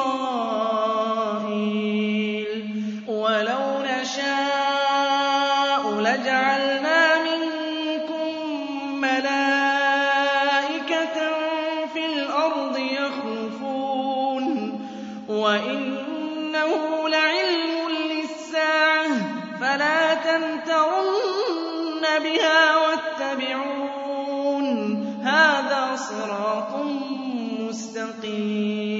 إِسْرَائِيلَ. وَلَوْ نَشَاءُ لَجَعَلْنَا مِنكُم مَّلَائِكَةً فِي الْأَرْضِ يَخْلُفُونَ. وَإِنَّهُ لَعِلْمٌ لِّلسَّاعَةِ. فَلَا تَمْتَرُنَّ بِهَا وَاتَّبِعُونِ. هَٰذَا صِرَاطٌ مُّسْتَقِيمٌ.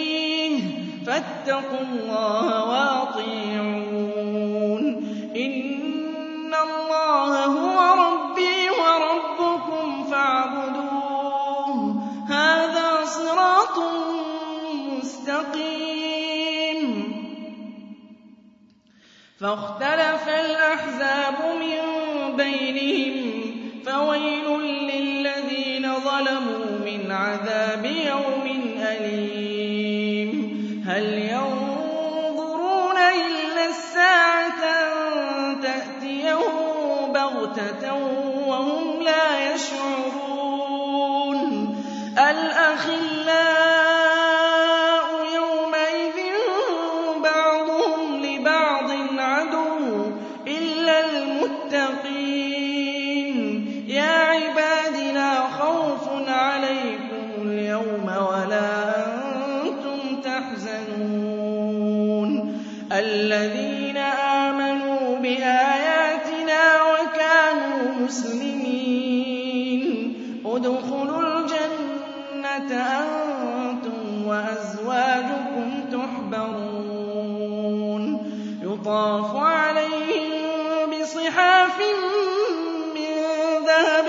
فَاتَّقُوا اللَّهَ وَأَطِيعُونِ إِنَّ اللَّهَ هُوَ رَبِّي وَرَبُّكُمْ فَاعْبُدُوهُ ۚ. هَٰذَا صِرَاطٌ مُّسْتَقِيمٌ. فَاخْتَلَفَ الْأَحْزَابُ بَغْتَةً وَهُمْ لَا يَشْعُرُونَ. الْجَنَّةَ أَنتُمْ وَأَزْوَاجُكُمْ تُحْبَرُونَ. يُطَافُ عَلَيْهِم بِصِحَافٍ مِّن ذَهَبٍ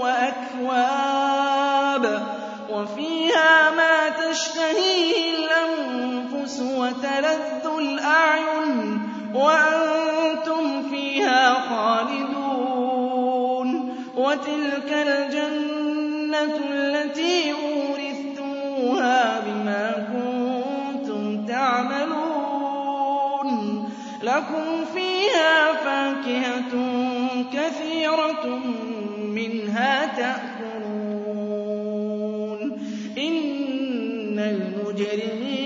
وَأَكْوَابٍ. وَفِيهَا مَا تَشْتَهِيهِ الْأَنفُسُ وَتَلَذُّ الْأَعْيُنُ. وَأَنتُمْ فِيهَا خَالِدُونَ. وَتِلْكَ الْجَنَّةُ الَّتِي أُورِثْتُمُوهَا بِمَا كُنتُمْ تَعْمَلُونَ. لَكُمْ فِيهَا فَاكِهَةٌ كَثِيرَةٌ مِّنْهَا تَأْكُلُونَ. إِنَّ الْمُجْرِمِينَ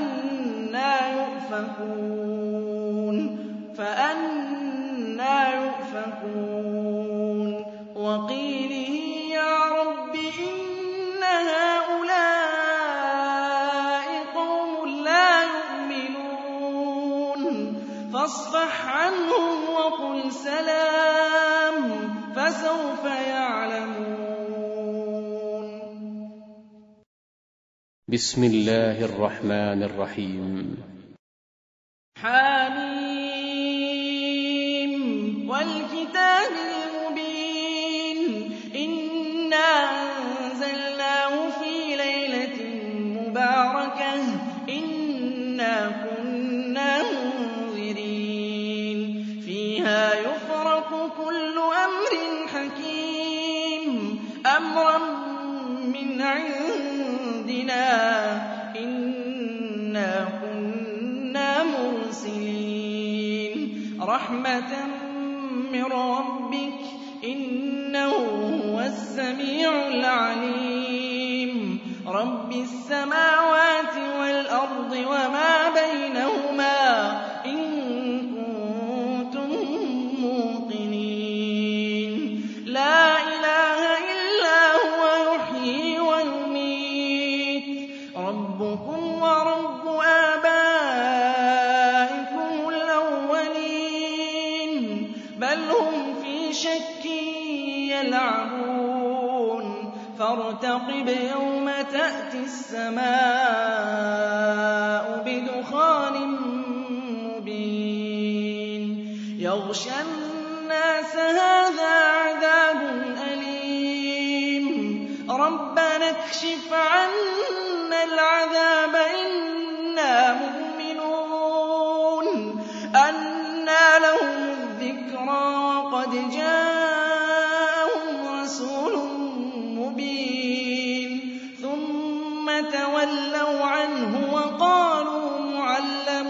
يؤفكون فأنا يؤفكون وقيله يا رب إن هؤلاء قوم لا يؤمنون فاصفح عنهم وقل سلام فسوف يعلمون بسم الله الرحمن الرحيم والكتاب المبين. إنا أنزلناه في ليلة مباركة. إنا كنا منذرين. فيها يفرق كل أمر حكيم. أمرا من عندنا. إنا كنا مرسلين. رحمة من ربك إنه هو السميع العليم. رب السماوات والأرض وما بينهما هم في شك يلعبون. فارتقب يوم تأتي السماء بدخان مبين. يغشى الناس هذا عذاب أليم. ربنا اكشف تولوا عنه وقالوا معلم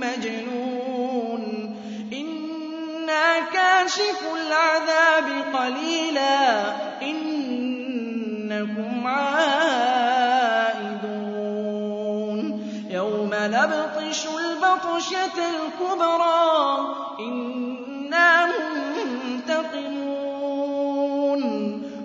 مجنون. إنا كاشف العذاب قليلا. إنكم عائدون. يوم نبطش البطشة الكبرى. إنا